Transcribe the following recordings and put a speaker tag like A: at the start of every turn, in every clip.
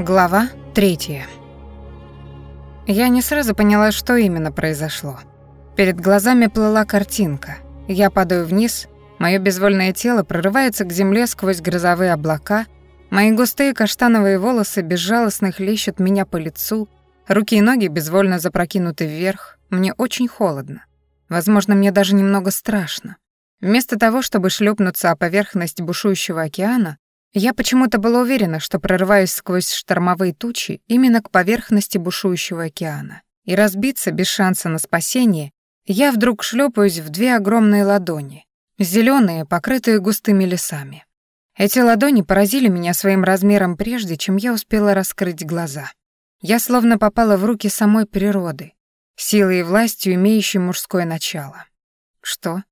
A: Глава третья. Я не сразу поняла, что именно произошло. Перед глазами плыла картинка. Я падаю вниз, мое безвольное тело прорывается к земле сквозь грозовые облака, мои густые каштановые волосы безжалостно хлещут меня по лицу, руки и ноги безвольно запрокинуты вверх, мне очень холодно. Возможно, мне даже немного страшно. Вместо того, чтобы шлепнуться о поверхность бушующего океана, я почему-то была уверена, что прорываюсь сквозь штормовые тучи именно к поверхности бушующего океана. И разбиться без шанса на спасение, я вдруг шлепаюсь в две огромные ладони, зеленые, покрытые густыми лесами. Эти ладони поразили меня своим размером прежде, чем я успела раскрыть глаза. Я словно попала в руки самой природы, силой и властью, имеющей мужское начало. Что?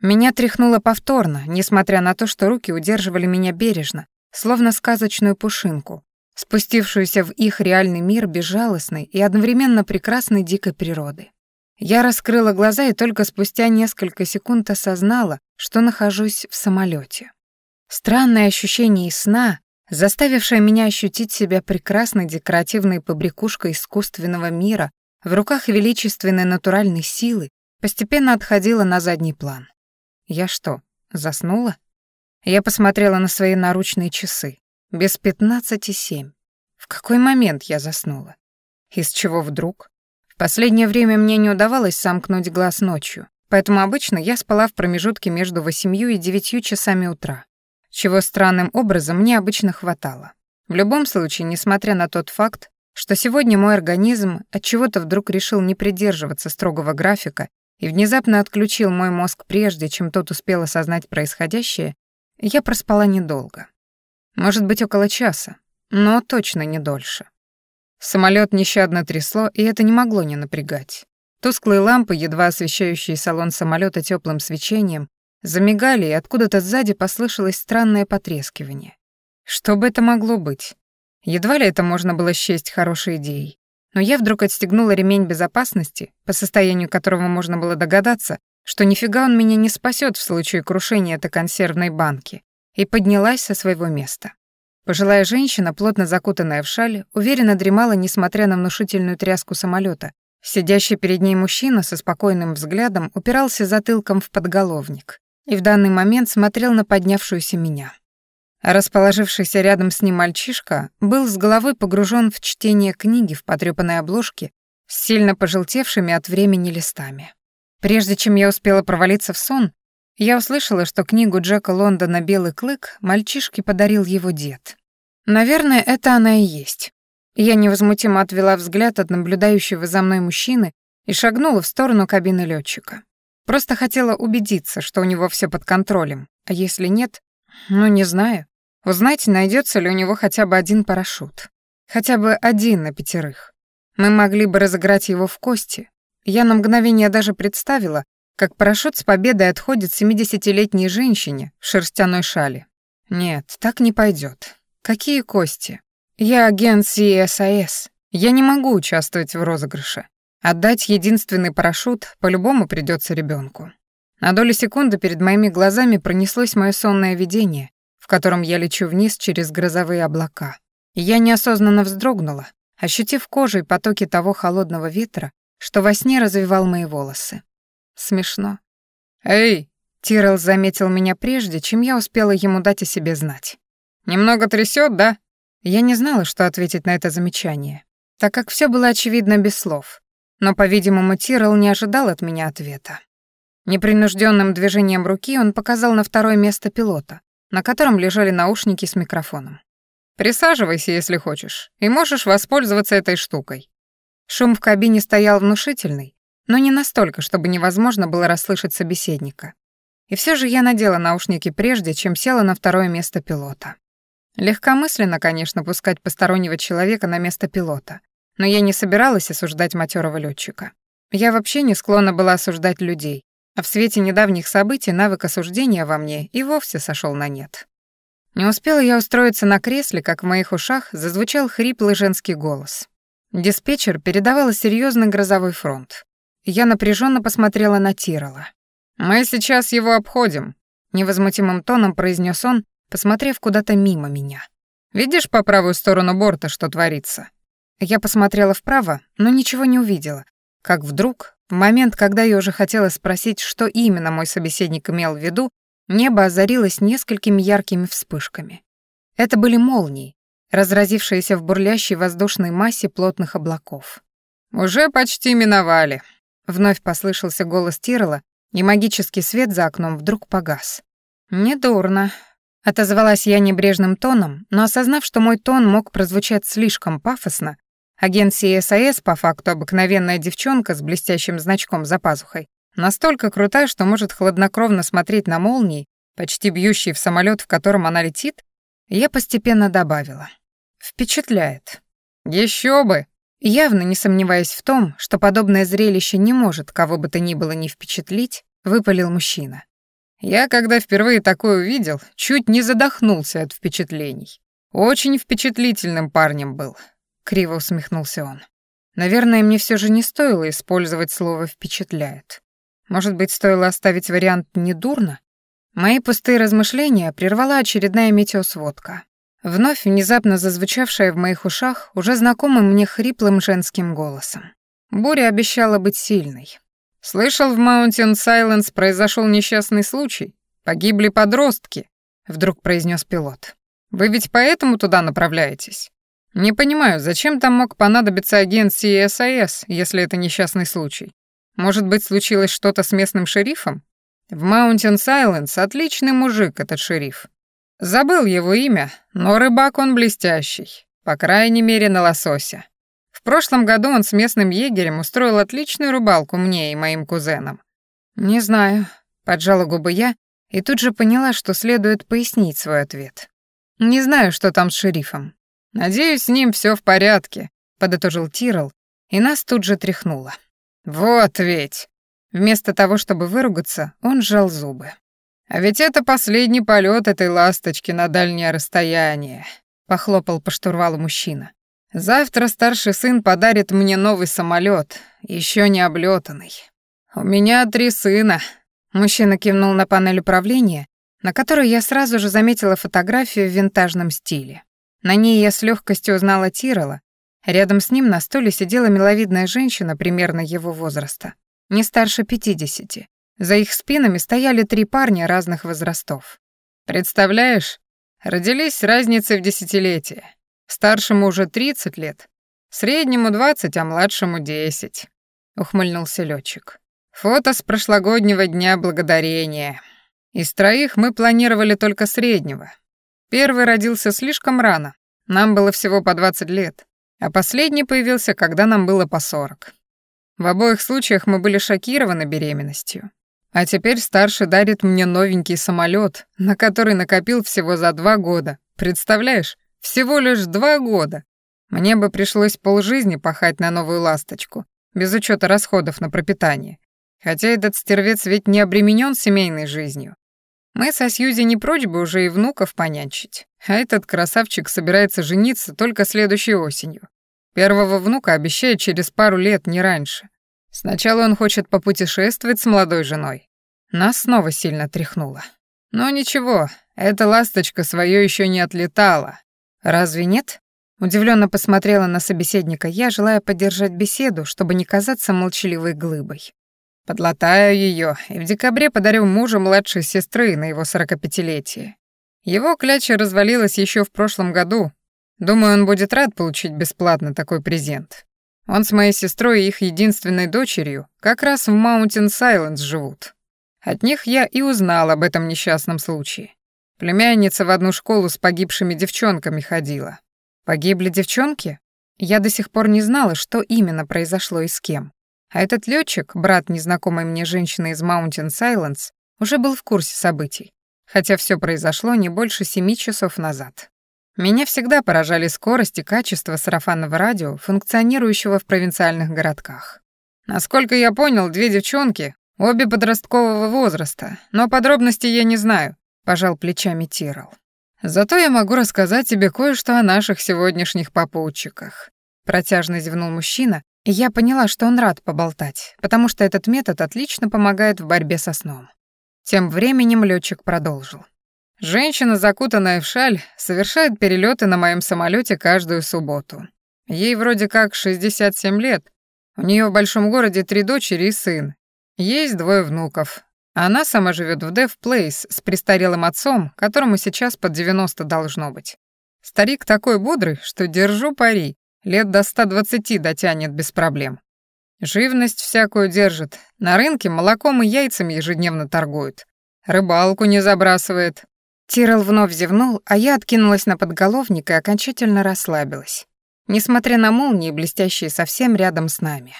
A: Меня тряхнуло повторно, несмотря на то, что руки удерживали меня бережно, словно сказочную пушинку, спустившуюся в их реальный мир безжалостной и одновременно прекрасной дикой природы. Я раскрыла глаза и только спустя несколько секунд осознала, что нахожусь в самолете. Странное ощущение сна, заставившее меня ощутить себя прекрасной декоративной побрякушкой искусственного мира в руках величественной натуральной силы, постепенно отходило на задний план. Я что, заснула? Я посмотрела на свои наручные часы. Без пятнадцати семь. В какой момент я заснула? Из чего вдруг? В последнее время мне не удавалось сомкнуть глаз ночью, поэтому обычно я спала в промежутке между восемью и девятью часами утра, чего странным образом мне обычно хватало. В любом случае, несмотря на тот факт, что сегодня мой организм от чего-то вдруг решил не придерживаться строгого графика и внезапно отключил мой мозг прежде, чем тот успел осознать происходящее, я проспала недолго. Может быть, около часа, но точно не дольше. Самолет нещадно трясло, и это не могло не напрягать. Тусклые лампы, едва освещающие салон самолета теплым свечением, замигали, и откуда-то сзади послышалось странное потрескивание. Что бы это могло быть? Едва ли это можно было счесть хорошей идеей. Но я вдруг отстегнула ремень безопасности, по состоянию которого можно было догадаться, что нифига он меня не спасет в случае крушения этой консервной банки, и поднялась со своего места. Пожилая женщина, плотно закутанная в шаль, уверенно дремала, несмотря на внушительную тряску самолета. Сидящий перед ней мужчина со спокойным взглядом упирался затылком в подголовник и в данный момент смотрел на поднявшуюся меня. Расположившийся рядом с ним мальчишка был с головой погружен в чтение книги в потрёпанной обложке с сильно пожелтевшими от времени листами. Прежде чем я успела провалиться в сон, я услышала, что книгу Джека Лондона «Белый клык» мальчишке подарил его дед. Наверное, это она и есть. Я невозмутимо отвела взгляд от наблюдающего за мной мужчины и шагнула в сторону кабины лётчика. Просто хотела убедиться, что у него всё под контролем, а если нет, ну не знаю. Узнать, найдется ли у него хотя бы один парашют. Хотя бы один на пятерых. Мы могли бы разыграть его в кости. Я на мгновение даже представила, как парашют с победой отходит 70-летней женщине в шерстяной шале. Нет, так не пойдет. Какие кости? Я агент CSIS. Я не могу участвовать в розыгрыше. Отдать единственный парашют по-любому придется ребенку. На долю секунды перед моими глазами пронеслось мое сонное видение, в котором я лечу вниз через грозовые облака. Я неосознанно вздрогнула, ощутив кожей потоки того холодного ветра, что во сне развивал мои волосы. Смешно. «Эй!» — Тирл заметил меня прежде, чем я успела ему дать о себе знать. «Немного трясет, да?» Я не знала, что ответить на это замечание, так как все было очевидно без слов. Но, по-видимому, Тирл не ожидал от меня ответа. Непринужденным движением руки он показал на второе место пилота, на котором лежали наушники с микрофоном. «Присаживайся, если хочешь, и можешь воспользоваться этой штукой». Шум в кабине стоял внушительный, но не настолько, чтобы невозможно было расслышать собеседника. И все же я надела наушники прежде, чем села на второе место пилота. Легкомысленно, конечно, пускать постороннего человека на место пилота, но я не собиралась осуждать матерого летчика. Я вообще не склонна была осуждать людей, а в свете недавних событий навык осуждения во мне и вовсе сошел на нет. Не успела я устроиться на кресле, как в моих ушах зазвучал хриплый женский голос. Диспетчер передавала серьезный грозовой фронт. Я напряженно посмотрела на Тирола. «Мы сейчас его обходим», — невозмутимым тоном произнес он, посмотрев куда-то мимо меня. Видишь по правую сторону борта, что творится?» Я посмотрела вправо, но ничего не увидела. Как вдруг, в момент, когда я уже хотела спросить, что именно мой собеседник имел в виду, небо озарилось несколькими яркими вспышками. Это были молнии, разразившиеся в бурлящей воздушной массе плотных облаков. «Уже почти миновали», — вновь послышался голос Тирола, и магический свет за окном вдруг погас. «Недурно», — отозвалась я небрежным тоном, но осознав, что мой тон мог прозвучать слишком пафосно, агент CSIS, по факту обыкновенная девчонка с блестящим значком за пазухой, настолько крутая, что может хладнокровно смотреть на молнии, почти бьющие в самолет, в котором она летит, я постепенно добавила. «Впечатляет». Еще бы!» Явно не сомневаясь в том, что подобное зрелище не может кого бы то ни было не впечатлить, выпалил мужчина. Я, когда впервые такое увидел, чуть не задохнулся от впечатлений. Очень впечатлительным парнем был, криво усмехнулся он. Наверное, мне все же не стоило использовать слово впечатляет. Может быть, стоило оставить вариант недурно? Мои пустые размышления прервала очередная метеосводка. Вновь внезапно зазвучавшая в моих ушах уже знакомым мне хриплым женским голосом. Буря обещала быть сильной. «Слышал, в Маунтин Сайленс произошел несчастный случай. Погибли подростки», — вдруг произнес пилот. «Вы ведь поэтому туда направляетесь?» «Не понимаю, зачем там мог понадобиться агент CSIS, если это несчастный случай? Может быть, случилось что-то с местным шерифом? В Маунтин Сайленс отличный мужик этот шериф. Забыл его имя, но рыбак он блестящий, по крайней мере, на лосося. В прошлом году он с местным егерем устроил отличную рыбалку мне и моим кузенам. Не знаю, поджала губы я и тут же поняла, что следует пояснить свой ответ. Не знаю, что там с шерифом. Надеюсь, с ним все в порядке, подытожил Тирл, и нас тут же тряхнуло. Вот ведь. Вместо того, чтобы выругаться, он сжал зубы. А ведь это последний полет этой ласточки на дальнее расстояние, похлопал по штурвалу мужчина. Завтра старший сын подарит мне новый самолет, еще не облетанный. У меня три сына. Мужчина кивнул на панель управления, на которой я сразу же заметила фотографию в винтажном стиле. На ней я с легкостью узнала Тирола. Рядом с ним на стуле сидела миловидная женщина примерно его возраста, не старше пятидесяти. За их спинами стояли три парня разных возрастов. Представляешь, родились с разницей в десятилетие. Старшему уже 30 лет, среднему 20, а младшему 10. Ухмыльнулся летчик. Фото с прошлогоднего дня благодарения. Из троих мы планировали только среднего. Первый родился слишком рано, нам было всего по 20 лет, а последний появился, когда нам было по 40. В обоих случаях мы были шокированы беременностью. А теперь старший дарит мне новенький самолет, на который накопил всего за два года. Представляешь? Всего лишь два года. Мне бы пришлось полжизни пахать на новую ласточку, без учета расходов на пропитание. Хотя этот стервец ведь не обременен семейной жизнью. Мы со Сьюзи не прочь бы уже и внуков понянчить. А этот красавчик собирается жениться только следующей осенью. Первого внука обещает через пару лет, не раньше. Сначала он хочет попутешествовать с молодой женой. Нас снова сильно тряхнуло. Но ничего, эта ласточка свое еще не отлетала. Разве нет? Удивленно посмотрела на собеседника я, желая поддержать беседу, чтобы не казаться молчаливой глыбой. Подлатаю ее и в декабре подарю мужу младшей сестры на его сорокапятилетие. Его кляча развалилась еще в прошлом году. Думаю, он будет рад получить бесплатно такой презент. Он с моей сестрой и их единственной дочерью как раз в Маунтин Сайленс живут. От них я и узнал об этом несчастном случае. Племянница в одну школу с погибшими девчонками ходила. Погибли девчонки? Я до сих пор не знала, что именно произошло и с кем. А этот летчик, брат незнакомой мне женщины из Маунтин Сайленс, уже был в курсе событий, хотя все произошло не больше семи часов назад. Меня всегда поражали скорость и качество сарафанного радио, функционирующего в провинциальных городках. Насколько я понял, две девчонки, обе подросткового возраста, но подробностей я не знаю, пожал плечами Тирал. Зато я могу рассказать тебе кое-что о наших сегодняшних попутчиках. Протяжно зевнул мужчина, и я поняла, что он рад поболтать, потому что этот метод отлично помогает в борьбе со сном. Тем временем летчик продолжил. Женщина, закутанная в шаль, совершает перелеты на моем самолете каждую субботу. Ей вроде как 67 лет. У нее в большом городе три дочери и сын. Есть двое внуков. Она сама живет в Дев Плейс с престарелым отцом, которому сейчас под 90 должно быть. Старик такой бодрый, что держу пари, лет до 120 дотянет без проблем. Живность всякую держит, на рынке молоком и яйцами ежедневно торгует. Рыбалку не забрасывает. Тирл вновь зевнул, а я откинулась на подголовник и окончательно расслабилась несмотря на молнии, блестящие совсем рядом с нами.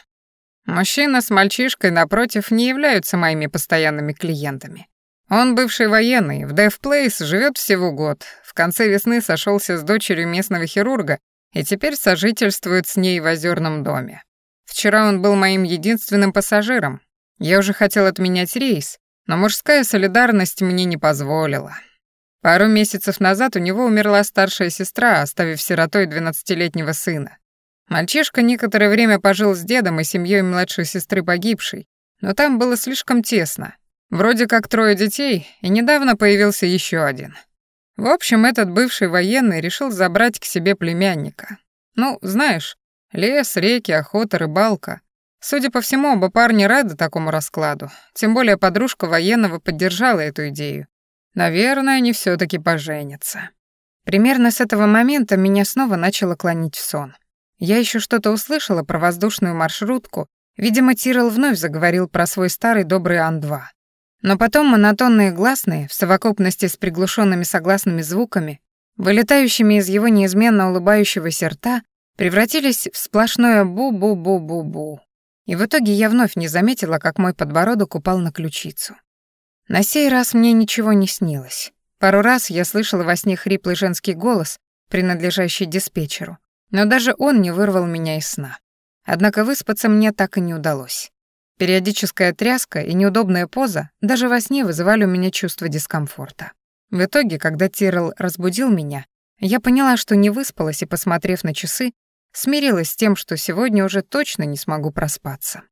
A: Мужчина с мальчишкой, напротив, не являются моими постоянными клиентами. Он бывший военный, в Death Place живет всего год, в конце весны сошелся с дочерью местного хирурга и теперь сожительствует с ней в озерном доме. Вчера он был моим единственным пассажиром. Я уже хотел отменять рейс, но мужская солидарность мне не позволила. Пару месяцев назад у него умерла старшая сестра, оставив сиротой двенадцатилетнего сына. Мальчишка некоторое время пожил с дедом и семьей младшей сестры погибшей, но там было слишком тесно. Вроде как трое детей, и недавно появился еще один. В общем, этот бывший военный решил забрать к себе племянника. Ну, знаешь, лес, реки, охота, рыбалка. Судя по всему, оба парня рады такому раскладу, тем более подружка военного поддержала эту идею. Наверное, они все таки поженятся. Примерно с этого момента меня снова начало клонить в сон. Я еще что-то услышала про воздушную маршрутку, видимо, Тирл вновь заговорил про свой старый добрый Ан-2. Но потом монотонные гласные, в совокупности с приглушенными согласными звуками, вылетающими из его неизменно улыбающегося рта, превратились в сплошное бу-бу-бу-бу-бу. И в итоге я вновь не заметила, как мой подбородок упал на ключицу. На сей раз мне ничего не снилось. Пару раз я слышала во сне хриплый женский голос, принадлежащий диспетчеру, но даже он не вырвал меня из сна. Однако выспаться мне так и не удалось. Периодическая тряска и неудобная поза даже во сне вызывали у меня чувство дискомфорта. В итоге, когда Тирл разбудил меня, я поняла, что не выспалась и, посмотрев на часы, смирилась с тем, что сегодня уже точно не смогу проспаться.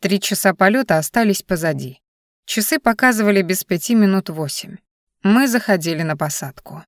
A: Три часа полета остались позади. Часы показывали без пяти минут восемь. Мы заходили на посадку.